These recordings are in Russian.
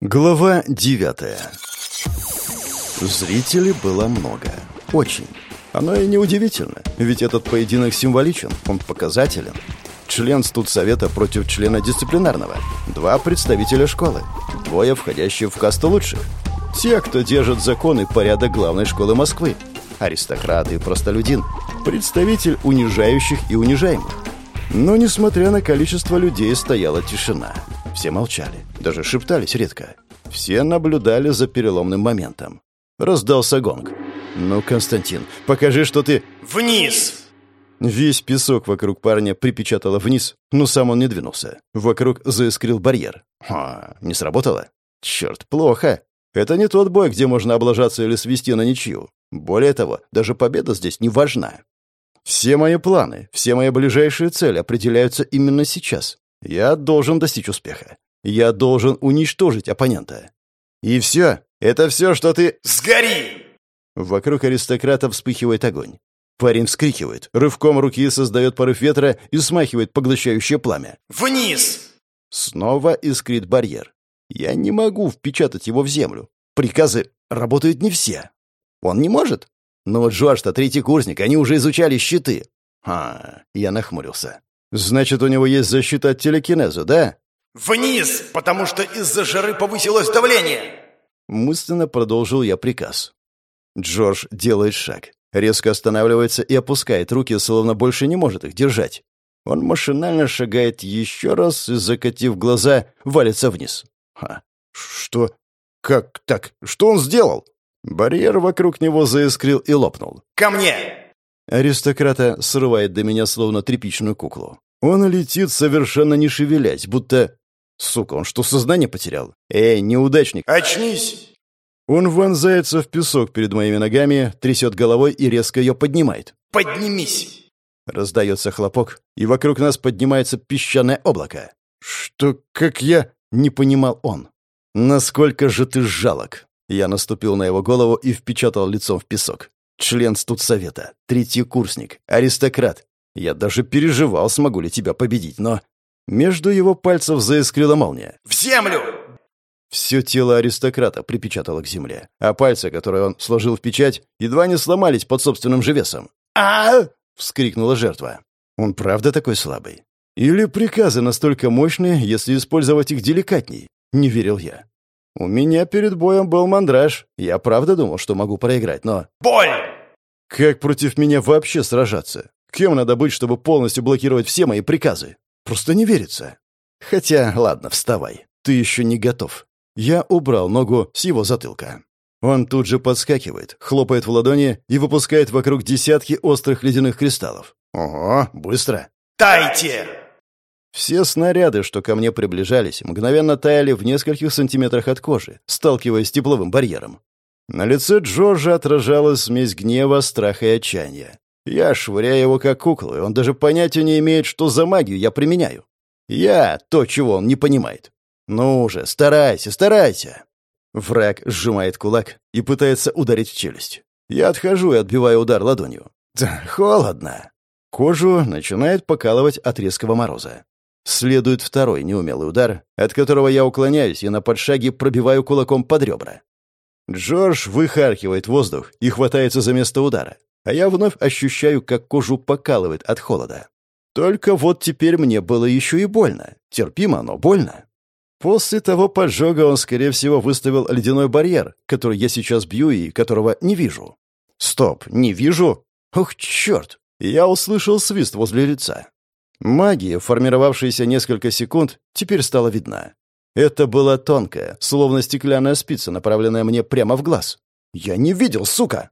Глава девятая. Зрителей было много. Очень. Оно и неудивительно, ведь этот поединок символичен, он показателен. Член студсовета против члена дисциплинарного. Два представителя школы. Двое входящих в касту лучших. Те, кто держит закон и порядок главной школы Москвы. Аристократ и простолюдин. Представитель унижающих и унижаемых. Но, несмотря на количество людей, стояла тишина. Все молчали, даже шептались редко. Все наблюдали за переломным моментом. Раздался гонг. «Ну, Константин, покажи, что ты...» «Вниз!» Весь песок вокруг парня припечатало вниз, но сам он не двинулся. Вокруг заискрил барьер. А, не сработало? Черт, плохо. Это не тот бой, где можно облажаться или свести на ничью. Более того, даже победа здесь не важна. Все мои планы, все мои ближайшие цели определяются именно сейчас. Я должен достичь успеха. Я должен уничтожить оппонента. И все. Это все, что ты... Сгори! Вокруг аристократа вспыхивает огонь. Парень вскрикивает, рывком руки создает порыв ветра и смахивает поглощающее пламя. Вниз! Снова искрит барьер. Я не могу впечатать его в землю. Приказы работают не все. Он не может? Но Джош-то третий курсник, они уже изучали щиты. А, я нахмурился. Значит, у него есть защита от телекинеза, да? Вниз, потому что из-за жары повысилось давление. Мысленно продолжил я приказ. Джордж делает шаг, резко останавливается и опускает руки, словно больше не может их держать. Он машинально шагает еще раз и, закатив глаза, валится вниз. Ха, что? Как так? Что он сделал? Барьер вокруг него заискрил и лопнул. «Ко мне!» Аристократа срывает до меня словно тряпичную куклу. Он летит, совершенно не шевелясь, будто... Сука, он что, сознание потерял? Эй, неудачник! «Очнись!» Он вонзается в песок перед моими ногами, трясет головой и резко ее поднимает. «Поднимись!» Раздается хлопок, и вокруг нас поднимается песчаное облако. «Что, как я...» — не понимал он. «Насколько же ты жалок!» Я наступил на его голову и впечатал лицом в песок. Член студсовета, третий курсник, аристократ. Я даже переживал, смогу ли тебя победить, но... Между его пальцев заискрила молния. «В землю!» Все тело аристократа припечатало к земле, а пальцы, которые он сложил в печать, едва не сломались под собственным же весом. а вскрикнула жертва. Он правда такой слабый? Или приказы настолько мощные, если использовать их деликатней? Не верил я. У меня перед боем был мандраж. Я правда думал, что могу проиграть, но... «Боль!» Как против меня вообще сражаться? Кем надо быть, чтобы полностью блокировать все мои приказы? Просто не верится. Хотя, ладно, вставай. Ты еще не готов. Я убрал ногу с его затылка. Он тут же подскакивает, хлопает в ладони и выпускает вокруг десятки острых ледяных кристаллов. Ого, быстро. «Тайте!» Все снаряды, что ко мне приближались, мгновенно таяли в нескольких сантиметрах от кожи, сталкиваясь с тепловым барьером. На лице Джорджа отражалась смесь гнева, страха и отчаяния. Я швыряю его как куклу, и он даже понятия не имеет, что за магию я применяю. Я — то, чего он не понимает. Ну же, старайся, старайся. Враг сжимает кулак и пытается ударить в челюсть. Я отхожу и отбиваю удар ладонью. Да, холодно. Кожу начинает покалывать от резкого мороза. Следует второй неумелый удар, от которого я уклоняюсь и на подшаге пробиваю кулаком под ребра. Джордж выхаркивает воздух и хватается за место удара, а я вновь ощущаю, как кожу покалывает от холода. Только вот теперь мне было еще и больно. Терпимо, но больно. После того поджога он, скорее всего, выставил ледяной барьер, который я сейчас бью и которого не вижу. Стоп, не вижу? Ох, черт! Я услышал свист возле лица. Магия, формировавшаяся несколько секунд, теперь стала видна. Это была тонкая, словно стеклянная спица, направленная мне прямо в глаз. Я не видел, сука!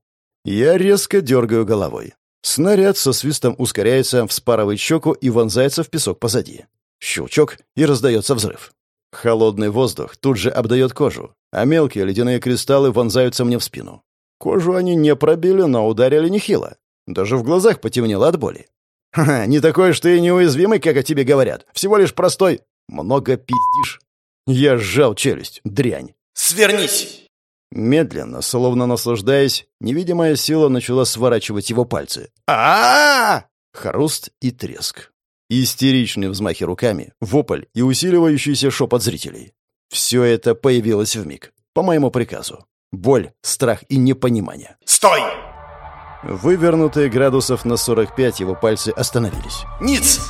Я резко дергаю головой. Снаряд со свистом ускоряется, вспарывает щеку и вонзается в песок позади. Щелчок, и раздается взрыв. Холодный воздух тут же обдает кожу, а мелкие ледяные кристаллы вонзаются мне в спину. Кожу они не пробили, но ударили нехило. Даже в глазах потемнело от боли. «Ха-ха, не такой что и неуязвимый, как о тебе говорят. Всего лишь простой. Много пиздишь». Я сжал челюсть. Дрянь. «Свернись!» Медленно, словно наслаждаясь, невидимая сила начала сворачивать его пальцы. а, -а, -а Хруст и треск. Истеричные взмахи руками, вопль и усиливающийся шепот зрителей. Все это появилось в миг, по моему приказу. Боль, страх и непонимание. Стой! Вывернутые градусов на 45 его пальцы остановились. Ниц!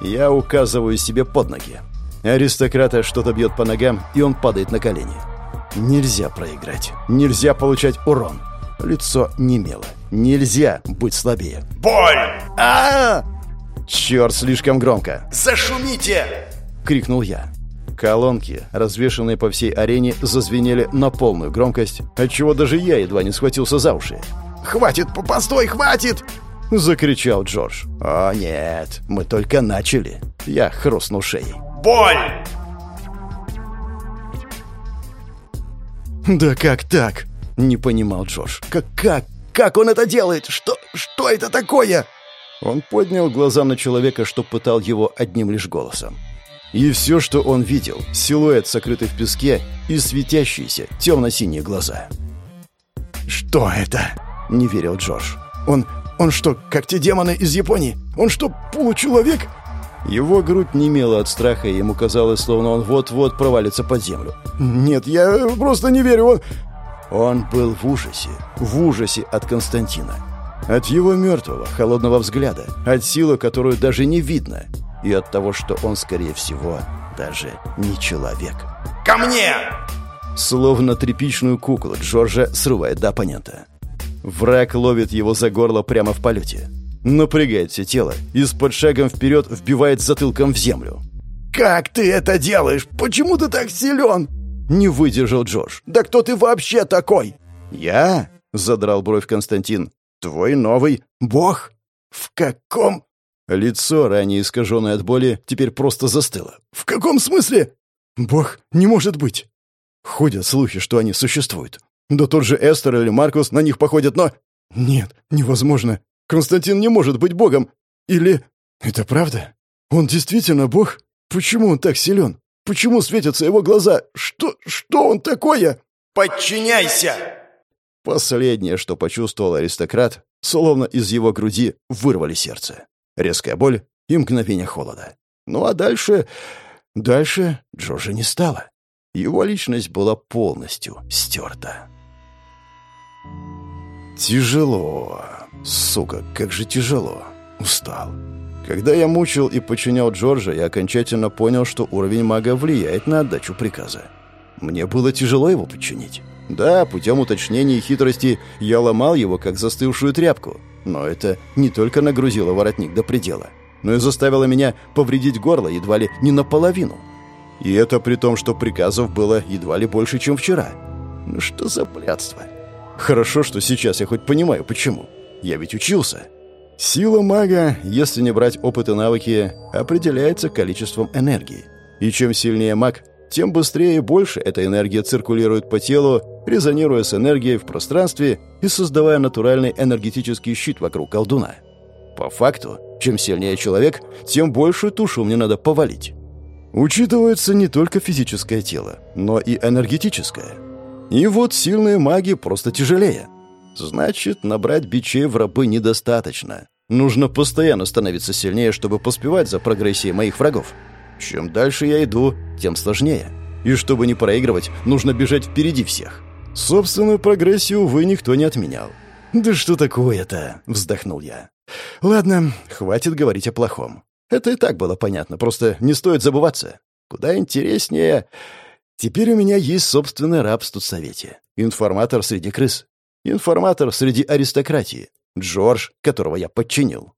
Я указываю себе под ноги. Аристократа что-то бьет по ногам, и он падает на колени. Нельзя проиграть. Нельзя получать урон. Лицо немело. Нельзя быть слабее. Боль! а, -а, -а! Черт, слишком громко. Зашумите! Крикнул я. Колонки, развешанные по всей арене, зазвенели на полную громкость, отчего даже я едва не схватился за уши. «Хватит! Постой, хватит!» — закричал Джордж. «О, нет, мы только начали». Я хрустнул шеей. «Боль!» «Да как так?» — не понимал Джордж. «Как, как? Как он это делает? Что, что это такое?» Он поднял глаза на человека, что пытал его одним лишь голосом. И все, что он видел — силуэт, сокрытый в песке, и светящиеся темно-синие глаза. «Что это?» — не верил Джордж. «Он... он что, как те демоны из Японии? Он что, получеловек?» Его грудь немела от страха, и ему казалось, словно он вот-вот провалится под землю. «Нет, я просто не верю, он...» Он был в ужасе, в ужасе от Константина. От его мертвого, холодного взгляда, от силы, которую даже не видно, и от того, что он, скорее всего, даже не человек. «Ко мне!» Словно тряпичную куклу Джорджа срывает до оппонента. Враг ловит его за горло прямо в полете. Напрягает все тело и с подшагом вперед вбивает затылком в землю. «Как ты это делаешь? Почему ты так силен?» Не выдержал Джордж. «Да кто ты вообще такой?» «Я?» — задрал бровь Константин. «Твой новый бог?» «В каком?» Лицо, ранее искаженное от боли, теперь просто застыло. «В каком смысле?» «Бог не может быть!» Ходят слухи, что они существуют. Да тот же Эстер или Маркус на них походят, но... Нет, невозможно. Константин не может быть богом. Или... Это правда? Он действительно бог? Почему он так силен? Почему светятся его глаза? Что... что он такое? Подчиняйся! Последнее, что почувствовал аристократ, словно из его груди вырвали сердце. Резкая боль и мгновение холода. Ну а дальше... Дальше Джорджа не стало. Его личность была полностью стерта. Тяжело. Сука, как же тяжело. Устал. Когда я мучил и подчинял Джорджа, я окончательно понял, что уровень мага влияет на отдачу приказа. Мне было тяжело его подчинить. Да, путем уточнений и хитрости я ломал его, как застывшую тряпку. Но это не только нагрузило воротник до предела, но и заставило меня повредить горло едва ли не наполовину. И это при том, что приказов было едва ли больше, чем вчера. Ну что за блядство? Хорошо, что сейчас я хоть понимаю, почему. Я ведь учился. Сила мага, если не брать опыт и навыки, определяется количеством энергии. И чем сильнее маг, тем быстрее и больше эта энергия циркулирует по телу, резонируя с энергией в пространстве и создавая натуральный энергетический щит вокруг колдуна. По факту, чем сильнее человек, тем большую тушу мне надо повалить. Учитывается не только физическое тело, но и энергетическое. И вот сильные маги просто тяжелее. Значит, набрать бичей в рабы недостаточно. Нужно постоянно становиться сильнее, чтобы поспевать за прогрессией моих врагов. Чем дальше я иду, тем сложнее. И чтобы не проигрывать, нужно бежать впереди всех. Собственную прогрессию, увы, никто не отменял. «Да что такое-то?» — вздохнул я. «Ладно, хватит говорить о плохом. Это и так было понятно, просто не стоит забываться. Куда интереснее... Теперь у меня есть собственный раб в студсовете. Информатор среди крыс. Информатор среди аристократии. Джордж, которого я подчинил.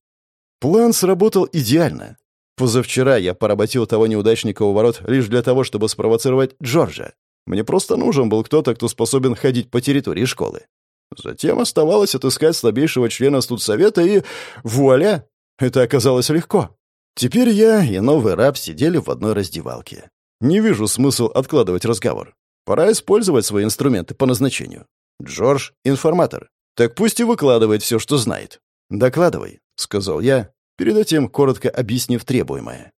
План сработал идеально. Позавчера я поработил того неудачника у ворот лишь для того, чтобы спровоцировать Джорджа. Мне просто нужен был кто-то, кто способен ходить по территории школы. Затем оставалось отыскать слабейшего члена студсовета и... Вуаля! Это оказалось легко. Теперь я и новый раб сидели в одной раздевалке. Не вижу смысл откладывать разговор. Пора использовать свои инструменты по назначению. Джордж — информатор. Так пусть и выкладывает все, что знает. «Докладывай», — сказал я, перед этим коротко объяснив требуемое.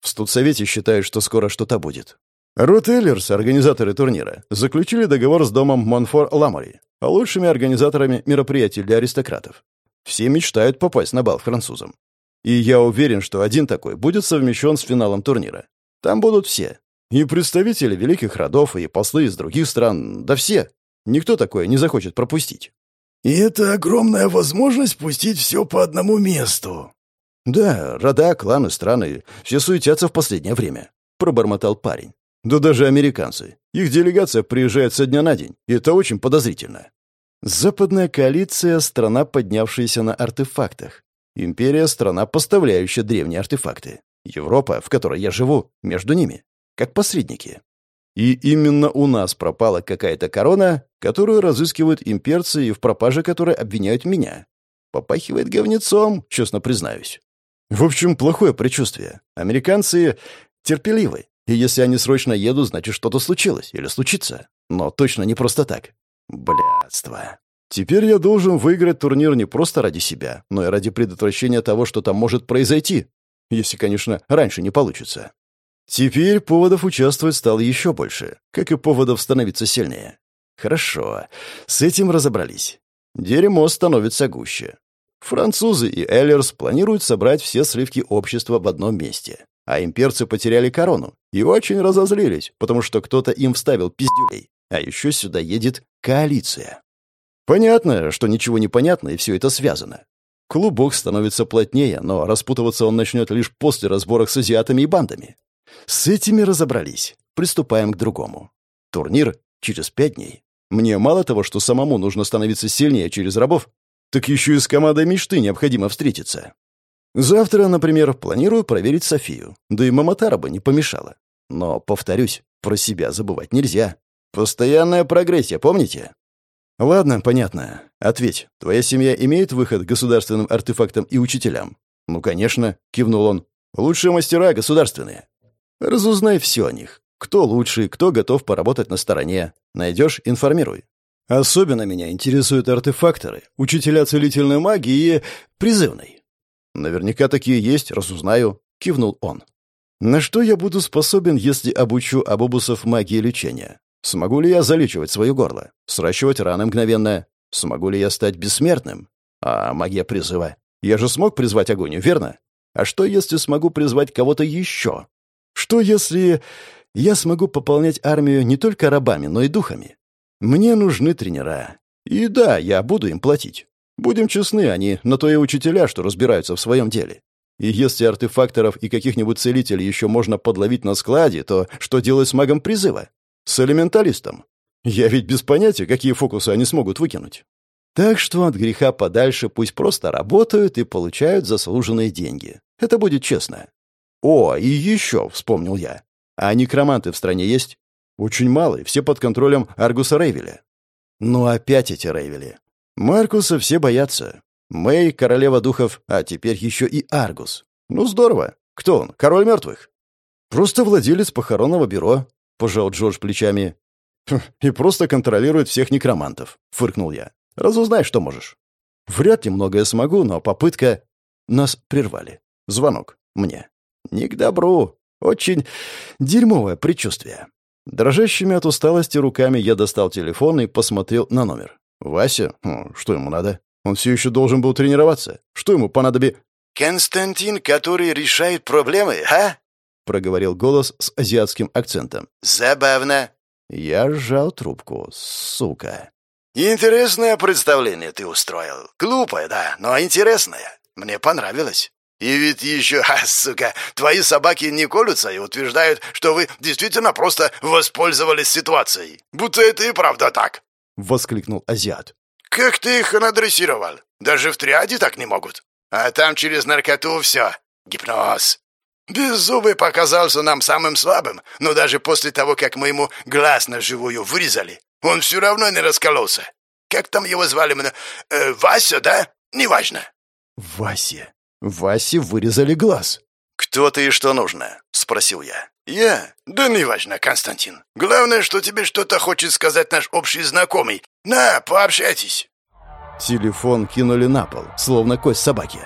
В студсовете считают, что скоро что-то будет. Рут Эллерс, организаторы турнира, заключили договор с домом Монфор Ламори, а лучшими организаторами мероприятий для аристократов. Все мечтают попасть на бал французам. И я уверен, что один такой будет совмещен с финалом турнира. Там будут все. И представители великих родов, и послы из других стран, да все. Никто такое не захочет пропустить. И это огромная возможность пустить все по одному месту. Да, рода, кланы, страны, все суетятся в последнее время, пробормотал парень. Да даже американцы. Их делегация приезжает со дня на день, и это очень подозрительно. Западная коалиция — страна, поднявшаяся на артефактах. Империя — страна, поставляющая древние артефакты. Европа, в которой я живу, между ними, как посредники. И именно у нас пропала какая-то корона, которую разыскивают имперцы и в пропаже которой обвиняют меня. Попахивает говнецом, честно признаюсь. В общем, плохое предчувствие. Американцы терпеливы, и если они срочно едут, значит, что-то случилось или случится. Но точно не просто так. Блядство. Теперь я должен выиграть турнир не просто ради себя, но и ради предотвращения того, что там может произойти. Если, конечно, раньше не получится. Теперь поводов участвовать стало еще больше, как и поводов становиться сильнее. Хорошо, с этим разобрались. Дерьмо становится гуще. Французы и Эллерс планируют собрать все сливки общества в одном месте. А имперцы потеряли корону и очень разозлились, потому что кто-то им вставил пиздюлей. А еще сюда едет коалиция. Понятно, что ничего не понятно, и все это связано. Клубок становится плотнее, но распутываться он начнет лишь после разборок с азиатами и бандами. С этими разобрались. Приступаем к другому. Турнир через пять дней. Мне мало того, что самому нужно становиться сильнее через рабов, так еще и с командой мечты необходимо встретиться. Завтра, например, планирую проверить Софию. Да и Маматара бы не помешала. Но, повторюсь, про себя забывать нельзя. Постоянная прогрессия, помните? Ладно, понятно. Ответь, твоя семья имеет выход к государственным артефактам и учителям? Ну, конечно, кивнул он. Лучшие мастера государственные. Разузнай все о них. Кто лучший, кто готов поработать на стороне. Найдешь — информируй. Особенно меня интересуют артефакторы, учителя целительной магии и призывной. Наверняка такие есть, разузнаю, кивнул он. На что я буду способен, если обучу абобусов магии лечения? Смогу ли я залечивать свое горло? Сращивать раны мгновенно? Смогу ли я стать бессмертным? А магия призыва? Я же смог призвать огонь, верно? А что, если смогу призвать кого-то еще? Что если я смогу пополнять армию не только рабами, но и духами? Мне нужны тренера. И да, я буду им платить. Будем честны, они на то и учителя, что разбираются в своем деле. И если артефакторов и каких-нибудь целителей еще можно подловить на складе, то что делать с магом призыва? С элементалистом? Я ведь без понятия, какие фокусы они смогут выкинуть. Так что от греха подальше пусть просто работают и получают заслуженные деньги. Это будет честно. «О, и еще», — вспомнил я. «А некроманты в стране есть?» «Очень мало, и все под контролем Аргуса Рейвеля». «Ну опять эти Рейвели. Маркуса все боятся. Мэй — королева духов, а теперь еще и Аргус. Ну здорово. Кто он? Король мертвых?» «Просто владелец похоронного бюро», — пожал Джордж плечами. «Хм, «И просто контролирует всех некромантов», — фыркнул я. «Разузнай, что можешь». «Вряд ли многое смогу, но попытка...» Нас прервали. Звонок. Мне. Не к добру. Очень дерьмовое предчувствие. Дрожащими от усталости руками я достал телефон и посмотрел на номер. «Вася? Что ему надо? Он все еще должен был тренироваться. Что ему понадоби...» «Константин, который решает проблемы, а?» — проговорил голос с азиатским акцентом. «Забавно». Я сжал трубку. Сука. «Интересное представление ты устроил. Глупое, да, но интересное. Мне понравилось». И ведь еще, а, сука, твои собаки не колются и утверждают, что вы действительно просто воспользовались ситуацией. Будто это и правда так. — воскликнул азиат. «Как ты их надрессировал? Даже в триаде так не могут. А там через наркоту все. Гипноз. Беззубый показался нам самым слабым, но даже после того, как мы ему глаз на живую вырезали, он все равно не раскололся. Как там его звали? Э, Вася, да? Неважно». «Вася», Васе вырезали глаз. «Кто ты и что нужно?» — спросил я. «Я? Да неважно, Константин. Главное, что тебе что-то хочет сказать наш общий знакомый. На, пообщайтесь». Телефон кинули на пол, словно кость собаки.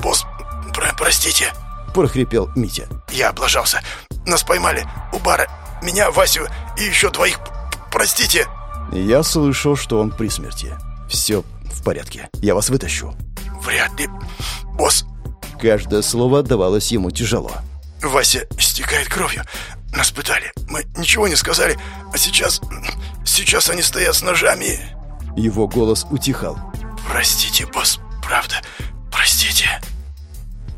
«Босс, про простите», — прохрипел Митя. «Я облажался. Нас поймали. У бара. Меня, Васю и еще двоих. Простите». Я слышал, что он при смерти. «Все порядке. Я вас вытащу». «Вряд ли босс!» Каждое слово отдавалось ему тяжело. «Вася истекает кровью. Нас пытали. Мы ничего не сказали. А сейчас... Сейчас они стоят с ножами. Его голос утихал. Простите, босс. Правда. Простите.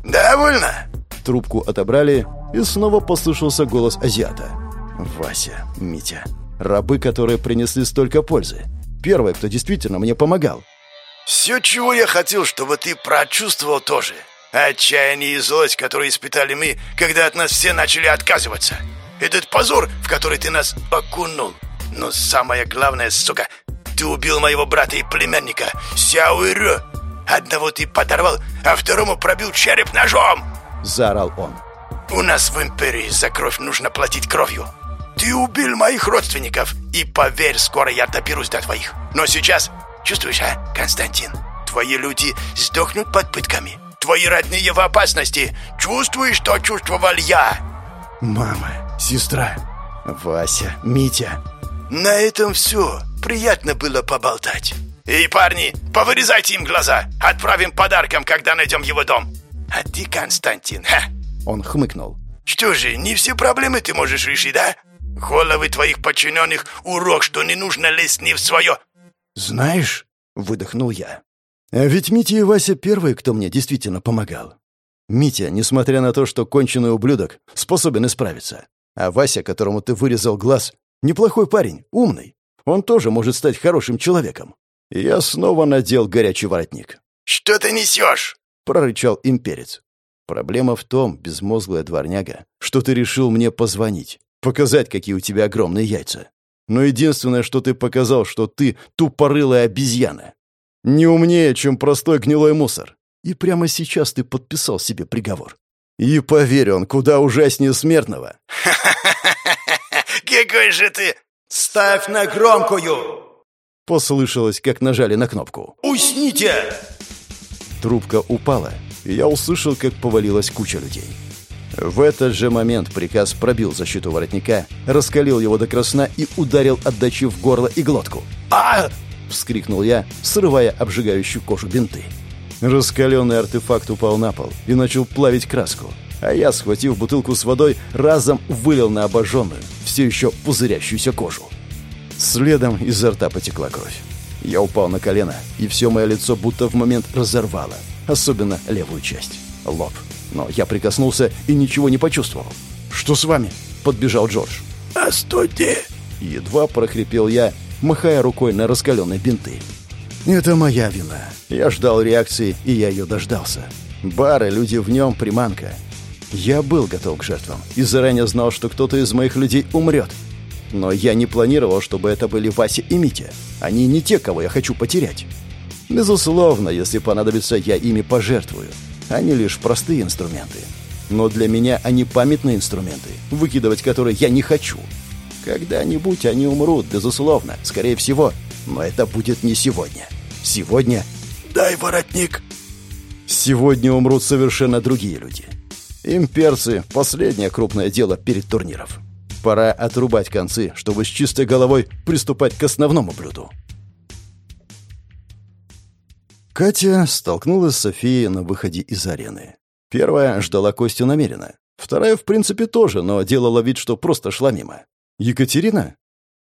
Довольно. Трубку отобрали, и снова послышался голос азиата. Вася, Митя. Рабы, которые принесли столько пользы. Первый, кто действительно мне помогал. Все, чего я хотел, чтобы ты прочувствовал тоже. Отчаяние и злость, которые испытали мы, когда от нас все начали отказываться. Этот позор, в который ты нас окунул. Но самое главное, сука, ты убил моего брата и племянника, Сяо Ирё. Одного ты подорвал, а второму пробил череп ножом!» Заорал он. «У нас в Империи за кровь нужно платить кровью. Ты убил моих родственников, и поверь, скоро я доберусь до твоих. Но сейчас, чувствуешь, а, Константин, твои люди сдохнут под пытками. Твои родные в опасности. Чувствуешь, что чувствовал я?» «Мама, сестра, Вася, Митя». «На этом все. Приятно было поболтать. И, парни, повырезайте им глаза. Отправим подарком, когда найдем его дом. А ты, Константин, ха!» Он хмыкнул. «Что же, не все проблемы ты можешь решить, да? Головы твоих подчиненных урок, что не нужно лезть не в свое...» «Знаешь...» — выдохнул я. «А ведь Митя и Вася первые, кто мне действительно помогал. Митя, несмотря на то, что конченый ублюдок, способен исправиться. А Вася, которому ты вырезал глаз, неплохой парень, умный. Он тоже может стать хорошим человеком. Я снова надел горячий воротник. «Что ты несешь?» — прорычал имперец. «Проблема в том, безмозглая дворняга, что ты решил мне позвонить, показать, какие у тебя огромные яйца. Но единственное, что ты показал, что ты тупорылая обезьяна. Не умнее, чем простой гнилой мусор. И прямо сейчас ты подписал себе приговор. И поверь, он куда ужаснее смертного. Какой же ты... Ставь на громкую! Послышалось, как нажали на кнопку. Усните! Трубка упала, и я услышал, как повалилась куча людей. В этот же момент приказ пробил защиту воротника, раскалил его до красна и ударил отдачи в горло и глотку. а вскрикнул я, срывая обжигающую кожу бинты. Раскаленный артефакт упал на пол и начал плавить краску, а я, схватив бутылку с водой, разом вылил на обожженную, все еще пузырящуюся кожу. Следом изо рта потекла кровь. Я упал на колено, и все мое лицо будто в момент разорвало, особенно левую часть, лоб. Но я прикоснулся и ничего не почувствовал. «Что с вами?» — подбежал Джордж. «Остуди!» Едва прохрипел я, махая рукой на раскаленные бинты. Это моя вина. Я ждал реакции, и я ее дождался. Бары, люди в нем, приманка. Я был готов к жертвам и заранее знал, что кто-то из моих людей умрет. Но я не планировал, чтобы это были Вася и Митя. Они не те, кого я хочу потерять. Безусловно, если понадобится, я ими пожертвую. Они лишь простые инструменты. Но для меня они памятные инструменты, выкидывать которые я не хочу. Когда-нибудь они умрут, безусловно, скорее всего. Но это будет не сегодня. Сегодня... «Дай воротник!» Сегодня умрут совершенно другие люди. Имперцы — последнее крупное дело перед турниров. Пора отрубать концы, чтобы с чистой головой приступать к основному блюду. Катя столкнулась с Софией на выходе из арены. Первая ждала Костю намеренно. Вторая, в принципе, тоже, но делала вид, что просто шла мимо. «Екатерина?»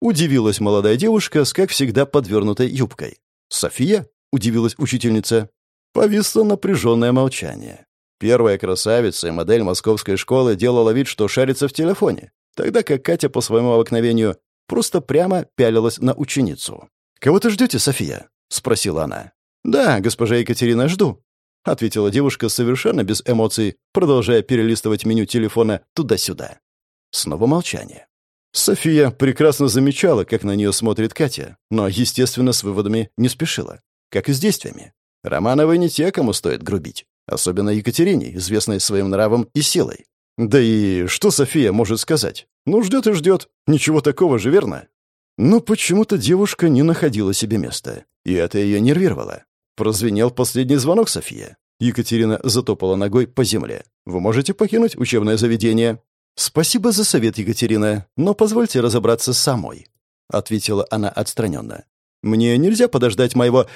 Удивилась молодая девушка с, как всегда, подвернутой юбкой. «София?» — удивилась учительница. Повисло напряженное молчание. Первая красавица и модель московской школы делала вид, что шарится в телефоне, тогда как Катя по своему обыкновению просто прямо пялилась на ученицу. «Кого ты ждете, София?» — спросила она. «Да, госпожа Екатерина, жду», — ответила девушка совершенно без эмоций, продолжая перелистывать меню телефона туда-сюда. Снова молчание. София прекрасно замечала, как на нее смотрит Катя, но, естественно, с выводами не спешила, как и с действиями. Романовы не те, кому стоит грубить, особенно Екатерине, известной своим нравом и силой. Да и что София может сказать? Ну, ждет и ждет. Ничего такого же, верно? Но почему-то девушка не находила себе места, и это ее нервировало. Прозвенел последний звонок София. Екатерина затопала ногой по земле. «Вы можете покинуть учебное заведение?» «Спасибо за совет, Екатерина, но позвольте разобраться самой», — ответила она отстраненно. «Мне нельзя подождать моего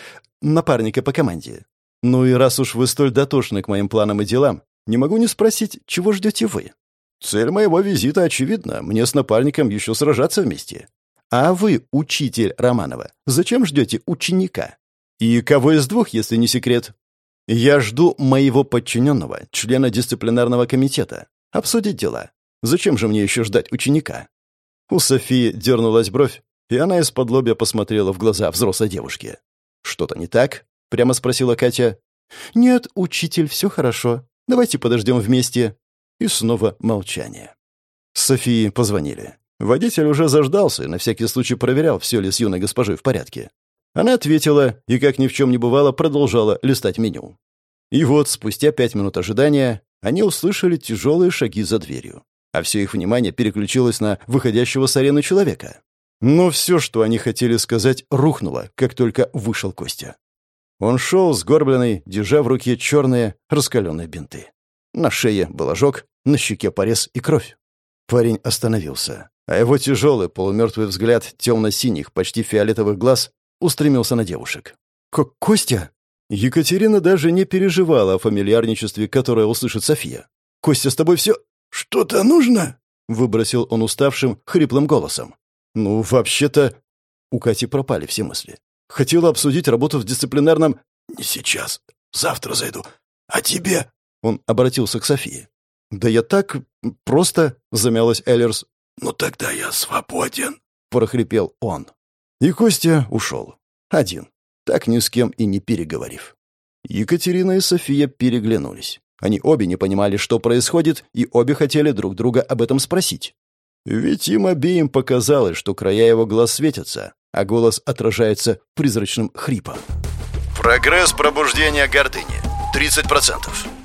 напарника по команде. Ну и раз уж вы столь дотошны к моим планам и делам, не могу не спросить, чего ждете вы?» Цель моего визита очевидна. Мне с напарником еще сражаться вместе. А вы, учитель Романова, зачем ждете ученика? И кого из двух, если не секрет? Я жду моего подчиненного, члена дисциплинарного комитета. Обсудить дела. Зачем же мне еще ждать ученика? У Софии дернулась бровь, и она из-под лобья посмотрела в глаза взрослой девушки. «Что-то не так?» — прямо спросила Катя. «Нет, учитель, все хорошо. Давайте подождем вместе». И снова молчание. Софии позвонили. Водитель уже заждался и на всякий случай проверял, все ли с юной госпожой в порядке. Она ответила и, как ни в чем не бывало, продолжала листать меню. И вот, спустя пять минут ожидания, они услышали тяжелые шаги за дверью, а все их внимание переключилось на выходящего с арены человека. Но все, что они хотели сказать, рухнуло, как только вышел Костя. Он шел сгорбленный, держа в руке черные раскаленные бинты. На шее был ожог, на щеке порез и кровь. Парень остановился, а его тяжелый полумертвый взгляд темно-синих, почти фиолетовых глаз устремился на девушек. «Как Костя?» Екатерина даже не переживала о фамильярничестве, которое услышит София. «Костя, с тобой все...» «Что-то нужно?» — выбросил он уставшим, хриплым голосом. «Ну, вообще-то...» У Кати пропали все мысли. «Хотела обсудить работу в дисциплинарном...» «Не сейчас. Завтра зайду. А тебе?» Он обратился к Софии. «Да я так... просто...» — замялась Эллерс. «Ну тогда я свободен», — прохрипел он. И Костя ушел. Один. Так ни с кем и не переговорив. Екатерина и София переглянулись. Они обе не понимали, что происходит, и обе хотели друг друга об этом спросить. Ведь им обеим показалось, что края его глаз светятся, а голос отражается призрачным хрипом. Прогресс пробуждения гордыни. 30%.